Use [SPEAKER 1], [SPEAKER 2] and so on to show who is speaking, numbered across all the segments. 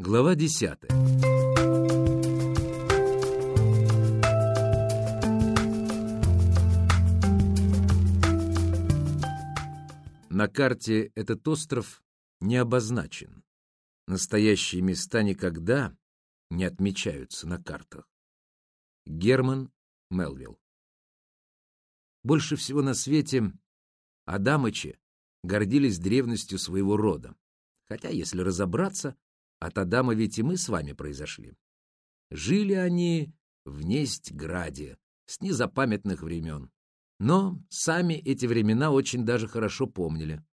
[SPEAKER 1] Глава десятая. На карте этот остров не обозначен. Настоящие места никогда не отмечаются на картах. Герман Мелвилл Больше всего на свете Адамычи гордились древностью своего рода. Хотя, если разобраться, от Адама ведь и мы с вами произошли. Жили они в Нестьграде с незапамятных времен. Но сами эти времена очень даже хорошо помнили.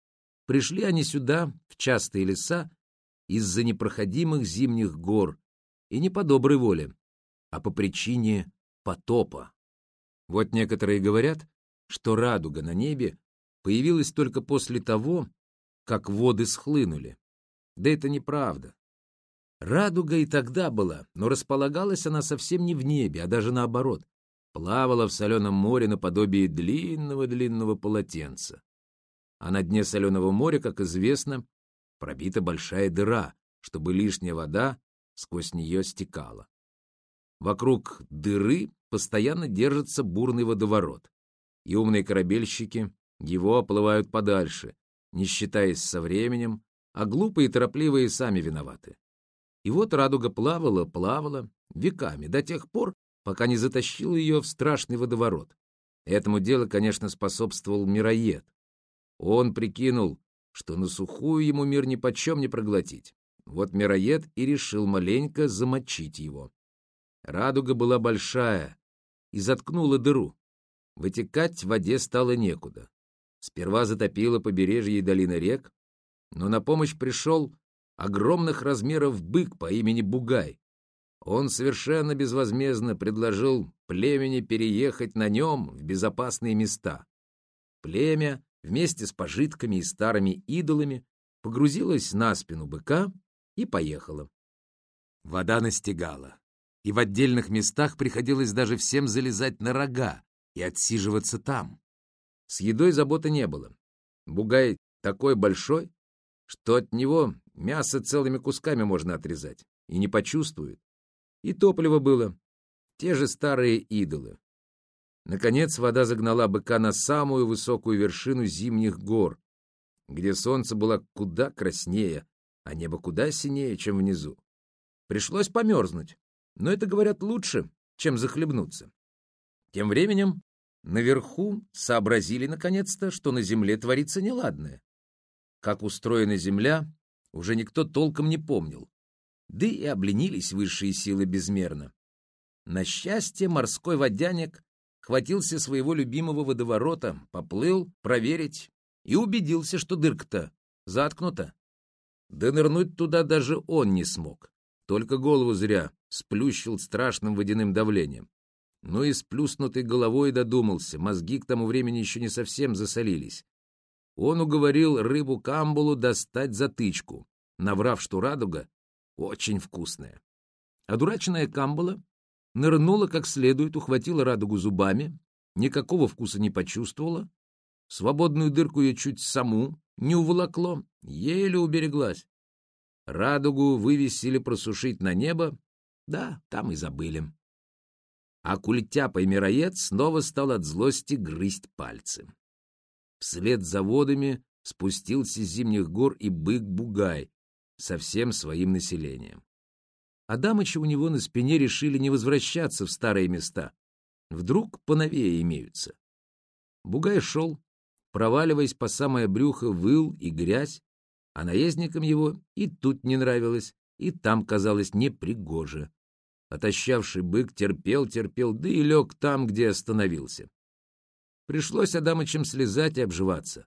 [SPEAKER 1] Пришли они сюда, в частые леса, из-за непроходимых зимних гор, и не по доброй воле, а по причине потопа. Вот некоторые говорят, что радуга на небе появилась только после того, как воды схлынули. Да это неправда. Радуга и тогда была, но располагалась она совсем не в небе, а даже наоборот. Плавала в соленом море наподобие длинного-длинного полотенца. А на дне соленого моря, как известно, пробита большая дыра, чтобы лишняя вода сквозь нее стекала. Вокруг дыры постоянно держится бурный водоворот, и умные корабельщики его оплывают подальше, не считаясь со временем, а глупые и торопливые сами виноваты. И вот радуга плавала, плавала, веками, до тех пор, пока не затащил ее в страшный водоворот. Этому делу, конечно, способствовал мироед. Он прикинул, что на сухую ему мир ни почем не проглотить. Вот мироед и решил маленько замочить его. Радуга была большая и заткнула дыру. Вытекать в воде стало некуда. Сперва затопило побережье и долины рек, но на помощь пришел огромных размеров бык по имени Бугай. Он совершенно безвозмездно предложил племени переехать на нем в безопасные места. Племя вместе с пожитками и старыми идолами погрузилось на спину быка и поехало. Вода настигала, и в отдельных местах приходилось даже всем залезать на рога и отсиживаться там. С едой заботы не было. Бугай такой большой, что от него мясо целыми кусками можно отрезать, и не почувствует. И топливо было, те же старые идолы. Наконец вода загнала быка на самую высокую вершину зимних гор, где солнце было куда краснее, а небо куда синее, чем внизу. Пришлось померзнуть, но это, говорят, лучше, чем захлебнуться. Тем временем наверху сообразили наконец-то, что на земле творится неладное. Как устроена Земля, уже никто толком не помнил. Да и обленились высшие силы безмерно. На счастье морской водяник хватился своего любимого водоворота, поплыл проверить и убедился, что дырка-то заткнута. Да нырнуть туда даже он не смог. Только голову зря сплющил страшным водяным давлением. Ну и сплюснутой головой додумался, мозги к тому времени еще не совсем засолились. Он уговорил рыбу Камбулу достать затычку, наврав, что радуга очень вкусная. Дурачная Камбула нырнула как следует, ухватила радугу зубами, никакого вкуса не почувствовала, свободную дырку ее чуть саму не уволокло, еле убереглась. Радугу вывесили просушить на небо, да, там и забыли. А культяпа и мироед снова стал от злости грызть пальцы. Вслед за водами спустился с зимних гор и бык-бугай со всем своим населением. Адамыча у него на спине решили не возвращаться в старые места. Вдруг поновее имеются. Бугай шел, проваливаясь по самое брюхо, выл и грязь, а наездникам его и тут не нравилось, и там казалось непригоже. Отощавший бык терпел-терпел, да и лег там, где остановился. Пришлось Адамычам слезать и обживаться.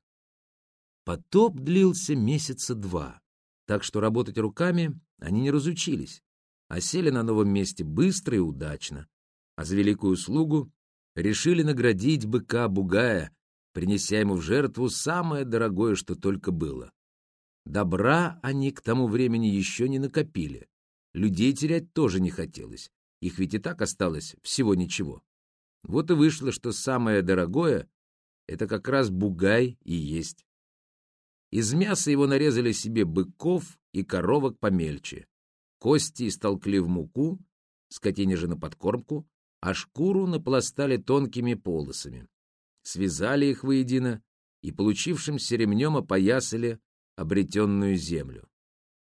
[SPEAKER 1] Потоп длился месяца два, так что работать руками они не разучились, а сели на новом месте быстро и удачно. А за великую услугу решили наградить быка-бугая, принеся ему в жертву самое дорогое, что только было. Добра они к тому времени еще не накопили. Людей терять тоже не хотелось, их ведь и так осталось всего ничего. Вот и вышло, что самое дорогое — это как раз бугай и есть. Из мяса его нарезали себе быков и коровок помельче. Кости истолкли в муку, скотине же на подкормку, а шкуру напластали тонкими полосами. Связали их воедино и получившимся ремнем опоясали обретенную землю.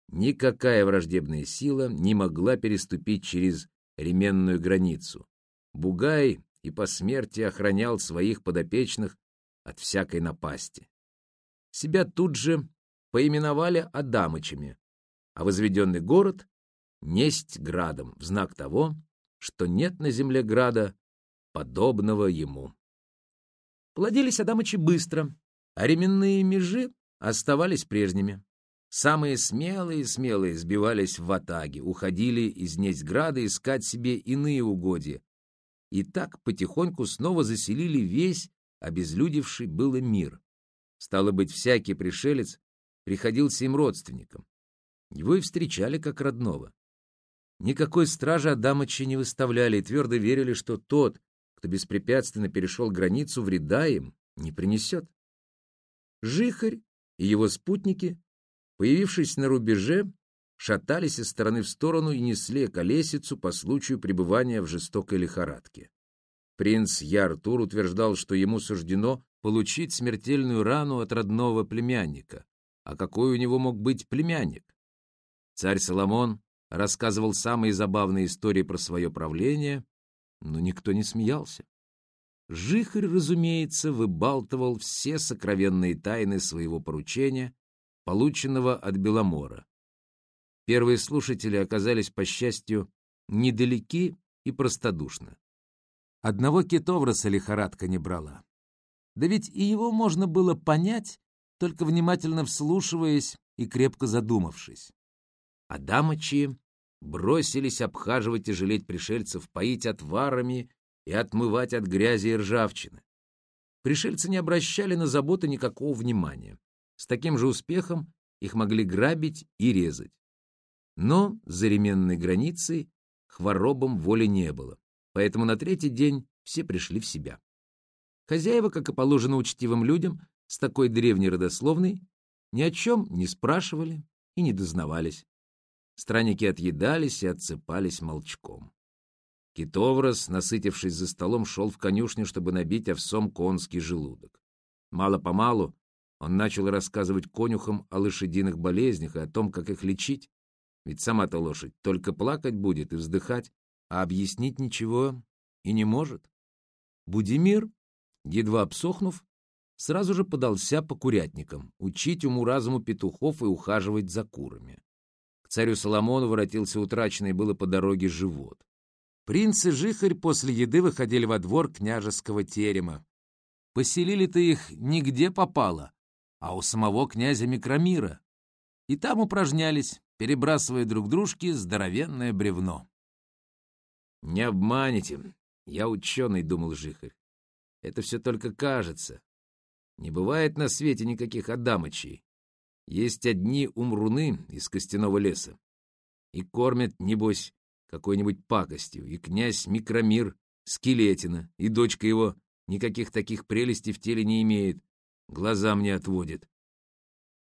[SPEAKER 1] Никакая враждебная сила не могла переступить через ременную границу. Бугай и по смерти охранял своих подопечных от всякой напасти. Себя тут же поименовали Адамычами, а возведенный город — несть градом, в знак того, что нет на земле града, подобного ему. Плодились Адамычи быстро, а ременные межи оставались прежними. Самые смелые-смелые сбивались в ватаги, уходили из Нестьграда искать себе иные угодья. И так потихоньку снова заселили весь обезлюдевший было мир. Стало быть, всякий пришелец приходился им родственником. Его и встречали как родного. Никакой стражи Адамыча не выставляли и твердо верили, что тот, кто беспрепятственно перешел границу, вреда им не принесет. Жихарь и его спутники, появившись на рубеже, шатались из стороны в сторону и несли колесицу по случаю пребывания в жестокой лихорадке. Принц Яртур утверждал, что ему суждено получить смертельную рану от родного племянника. А какой у него мог быть племянник? Царь Соломон рассказывал самые забавные истории про свое правление, но никто не смеялся. Жихарь, разумеется, выбалтывал все сокровенные тайны своего поручения, полученного от Беломора. Первые слушатели оказались, по счастью, недалеки и простодушны. Одного китовраса лихорадка не брала. Да ведь и его можно было понять, только внимательно вслушиваясь и крепко задумавшись. А дамочи бросились обхаживать и жалеть пришельцев, поить отварами и отмывать от грязи и ржавчины. Пришельцы не обращали на заботы никакого внимания. С таким же успехом их могли грабить и резать. Но за ременной границей хворобам воли не было, поэтому на третий день все пришли в себя. Хозяева, как и положено учтивым людям, с такой древней родословной, ни о чем не спрашивали и не дознавались. Странники отъедались и отсыпались молчком. Китоврос, насытившись за столом, шел в конюшню, чтобы набить овсом конский желудок. Мало-помалу он начал рассказывать конюхам о лошадиных болезнях и о том, как их лечить. Ведь сама-то лошадь только плакать будет и вздыхать, а объяснить ничего и не может. Будимир, едва обсохнув, сразу же подался по курятникам, учить уму-разуму петухов и ухаживать за курами. К царю Соломону воротился утраченный было по дороге живот. Принц и Жихарь после еды выходили во двор княжеского терема. Поселили-то их нигде попало, а у самого князя Микромира. И там упражнялись, перебрасывая друг дружке здоровенное бревно. «Не обманете, я ученый», — думал Жихарь. «Это все только кажется. Не бывает на свете никаких Адамычей. Есть одни умруны из костяного леса. И кормят, небось, какой-нибудь пакостью, и князь Микромир скелетина, и дочка его никаких таких прелестей в теле не имеет, глаза мне отводит.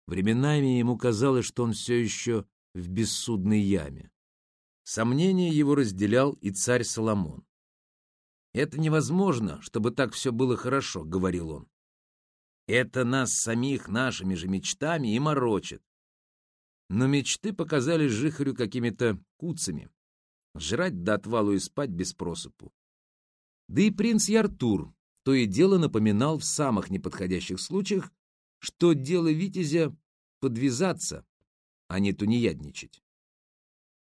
[SPEAKER 1] Временами ему казалось, что он все еще в бессудной яме. Сомнение его разделял и царь Соломон. «Это невозможно, чтобы так все было хорошо», — говорил он. «Это нас самих нашими же мечтами и морочит». Но мечты показались Жихарю какими-то куцами, жрать до отвалу и спать без просыпу. Да и принц Яртур то и дело напоминал в самых неподходящих случаях, что дело Витязя — подвязаться, а не тунеядничать.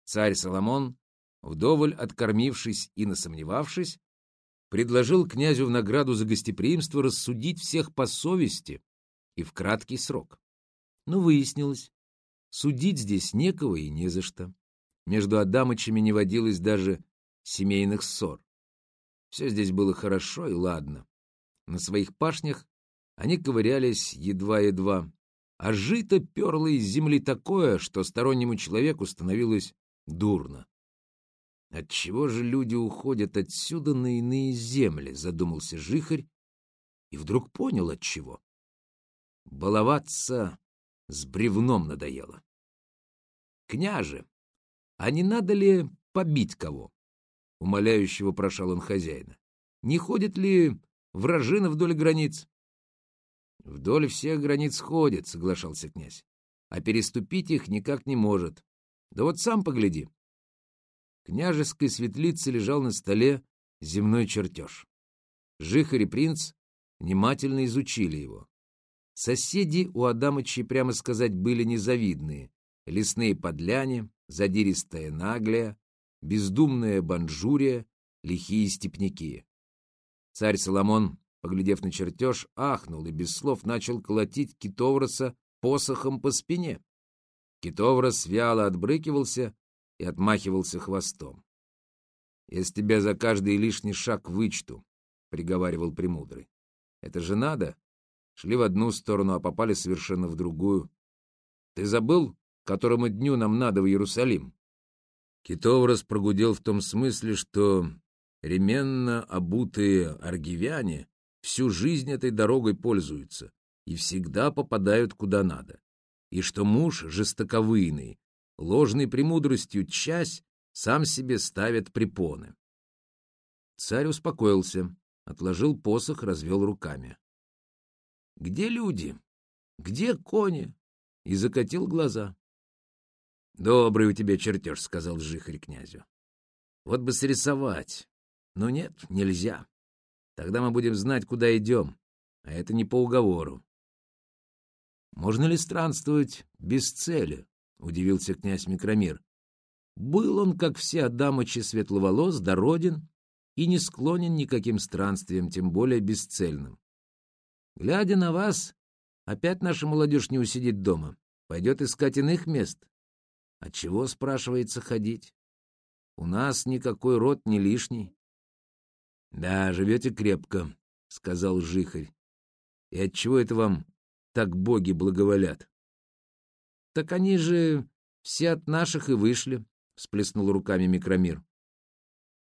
[SPEAKER 1] Царь Соломон, вдоволь откормившись и насомневавшись, предложил князю в награду за гостеприимство рассудить всех по совести и в краткий срок. Но выяснилось, судить здесь некого и не за что. Между Адамычами не водилось даже семейных ссор. Все здесь было хорошо и ладно. На своих пашнях они ковырялись едва-едва, а жито перло из земли такое, что стороннему человеку становилось дурно. «Отчего же люди уходят отсюда на иные земли?» — задумался Жихарь и вдруг понял, отчего. Баловаться с бревном надоело. «Княже, а не надо ли побить кого? — умоляющего прошал он хозяина. — Не ходит ли вражина вдоль границ? — Вдоль всех границ ходит, — соглашался князь, — а переступить их никак не может. Да вот сам погляди. княжеской светлице лежал на столе земной чертеж. Жихарь и принц внимательно изучили его. Соседи у Адамычей, прямо сказать, были незавидные. Лесные подляне, задиристая наглая, бездумная банжурия, лихие степняки. Царь Соломон, поглядев на чертеж, ахнул и без слов начал колотить Китовроса посохом по спине. Китоврос вяло отбрыкивался и отмахивался хвостом. — Я с тебя за каждый лишний шаг вычту, — приговаривал Премудрый. — Это же надо? Шли в одну сторону, а попали совершенно в другую. Ты забыл, которому дню нам надо в Иерусалим? Китоврос прогудел в том смысле, что ременно обутые аргивяне всю жизнь этой дорогой пользуются и всегда попадают куда надо, и что муж жестоковыйный, ложной премудростью часть сам себе ставит препоны. Царь успокоился, отложил посох, развел руками. Где люди? Где кони? И закатил глаза. Добрый у тебя чертеж, сказал жихарь князю. Вот бы срисовать. Но нет, нельзя. Тогда мы будем знать, куда идем. А это не по уговору. Можно ли странствовать без цели? Удивился князь Микромир. Был он, как все Адамычи светловолос, дороден и не склонен никаким странствиям, тем более бесцельным. Глядя на вас, опять наша молодежь не усидит дома, пойдет искать иных мест. Отчего, спрашивается, ходить? У нас никакой род не лишний. — Да, живете крепко, — сказал Жихарь. — И отчего это вам так боги благоволят? — Так они же все от наших и вышли, — всплеснул руками Микромир.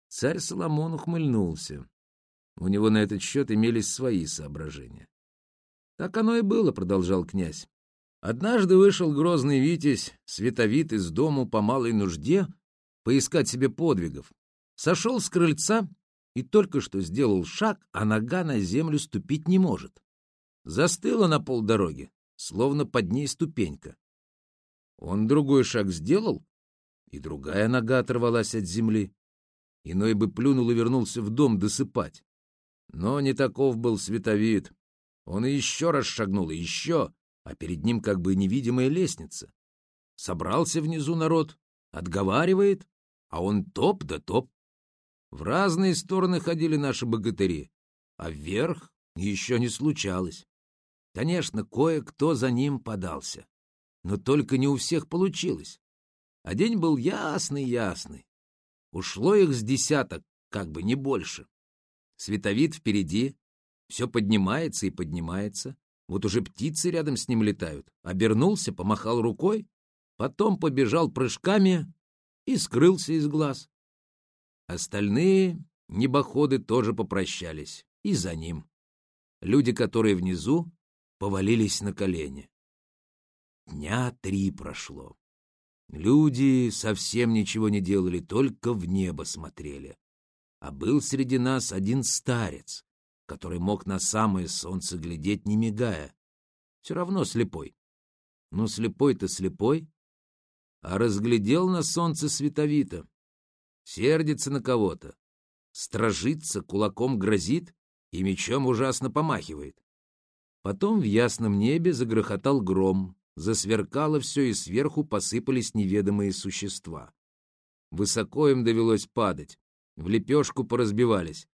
[SPEAKER 1] Царь Соломон ухмыльнулся. У него на этот счет имелись свои соображения. «Так оно и было», — продолжал князь. Однажды вышел грозный Витязь, световит из дому по малой нужде, поискать себе подвигов. Сошел с крыльца и только что сделал шаг, а нога на землю ступить не может. Застыла на полдороги, словно под ней ступенька. Он другой шаг сделал, и другая нога оторвалась от земли. Иной бы плюнул и вернулся в дом досыпать. Но не таков был световид. Он и еще раз шагнул, и еще, а перед ним как бы невидимая лестница. Собрался внизу народ, отговаривает, а он топ да топ. В разные стороны ходили наши богатыри, а вверх еще не случалось. Конечно, кое-кто за ним подался, но только не у всех получилось. А день был ясный-ясный. Ушло их с десяток, как бы не больше. Световид впереди, все поднимается и поднимается. Вот уже птицы рядом с ним летают. Обернулся, помахал рукой, потом побежал прыжками и скрылся из глаз. Остальные небоходы тоже попрощались. И за ним. Люди, которые внизу, повалились на колени. Дня три прошло. Люди совсем ничего не делали, только в небо смотрели. А был среди нас один старец, который мог на самое солнце глядеть, не мигая. Все равно слепой. Ну, слепой-то слепой, а разглядел на солнце световито. Сердится на кого-то, стражится, кулаком грозит и мечом ужасно помахивает. Потом в ясном небе загрохотал гром, засверкало все, и сверху посыпались неведомые существа. Высоко им довелось падать, в лепешку поразбивались,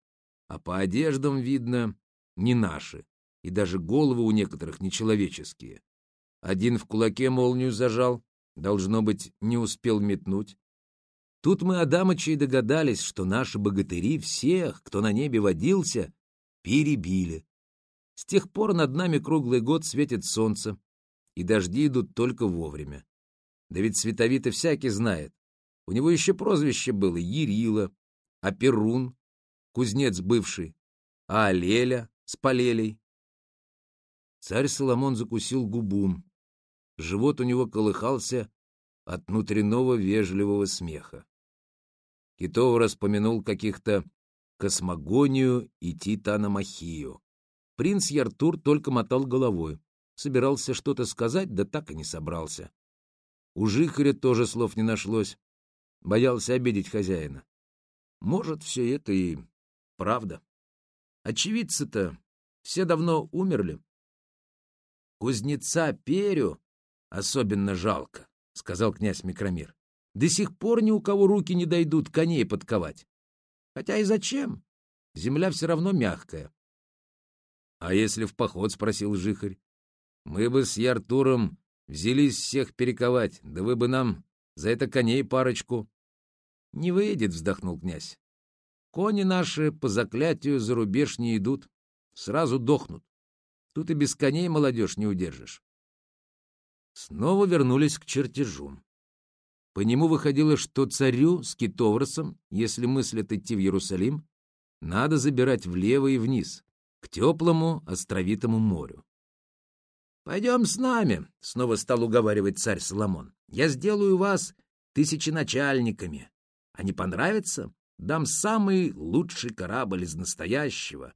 [SPEAKER 1] а по одеждам видно не наши, и даже головы у некоторых нечеловеческие. Один в кулаке молнию зажал, должно быть, не успел метнуть. Тут мы, Адамычи, и догадались, что наши богатыри всех, кто на небе водился, перебили. С тех пор над нами круглый год светит солнце, и дожди идут только вовремя. Да ведь Световито всякий знает. У него еще прозвище было Ерила, а Перун кузнец бывший, а Алеля с Полелей. Царь Соломон закусил губу. Живот у него колыхался от внутреннего вежливого смеха. Китов распомянул каких-то космогонию и титаномахию. Принц Яртур только мотал головой. Собирался что-то сказать, да так и не собрался. У Жихаря тоже слов не нашлось. Боялся обидеть хозяина. Может, все это и правда. Очевидцы-то все давно умерли. Кузнеца Перю особенно жалко, — сказал князь Микромир. До сих пор ни у кого руки не дойдут коней подковать. Хотя и зачем? Земля все равно мягкая. — А если в поход? — спросил Жихарь. — Мы бы с Яртуром взялись всех перековать, да вы бы нам за это коней парочку. — Не выйдет, — вздохнул князь. Кони наши по заклятию за рубеж не идут, сразу дохнут. Тут и без коней молодежь не удержишь. Снова вернулись к чертежу. По нему выходило, что царю с Китовросом, если мыслят идти в Иерусалим, надо забирать влево и вниз, к теплому островитому морю. «Пойдем с нами», — снова стал уговаривать царь Соломон. «Я сделаю вас тысяченачальниками. А не понравится? Дам самый лучший корабль из настоящего,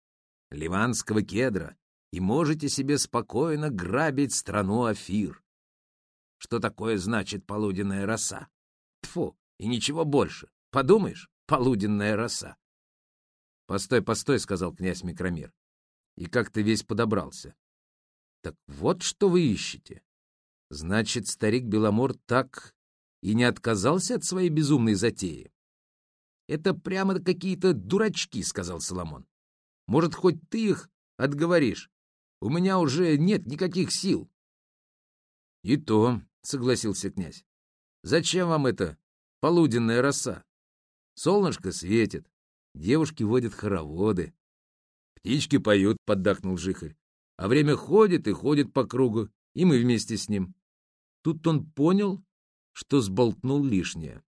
[SPEAKER 1] ливанского кедра, и можете себе спокойно грабить страну Афир. Что такое значит полуденная роса? Тфу, и ничего больше. Подумаешь, полуденная роса. «Постой, постой», — сказал князь Микромир. И как-то весь подобрался. «Так вот что вы ищете. Значит, старик Беломор так и не отказался от своей безумной затеи?» «Это прямо какие-то дурачки», — сказал Соломон. «Может, хоть ты их отговоришь? У меня уже нет никаких сил». «И то», — согласился князь. «Зачем вам это полуденная роса? Солнышко светит, девушки водят хороводы. Птички поют, — поддакнул Жихарь. А время ходит и ходит по кругу, и мы вместе с ним. Тут он понял, что сболтнул лишнее.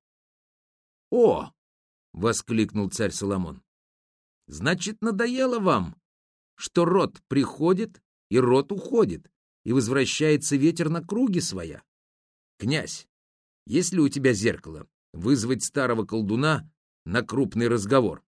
[SPEAKER 1] «О!» — воскликнул царь Соломон. «Значит, надоело вам, что род приходит и род уходит, и возвращается ветер на круги своя? Князь, есть ли у тебя зеркало, вызвать старого колдуна на крупный разговор?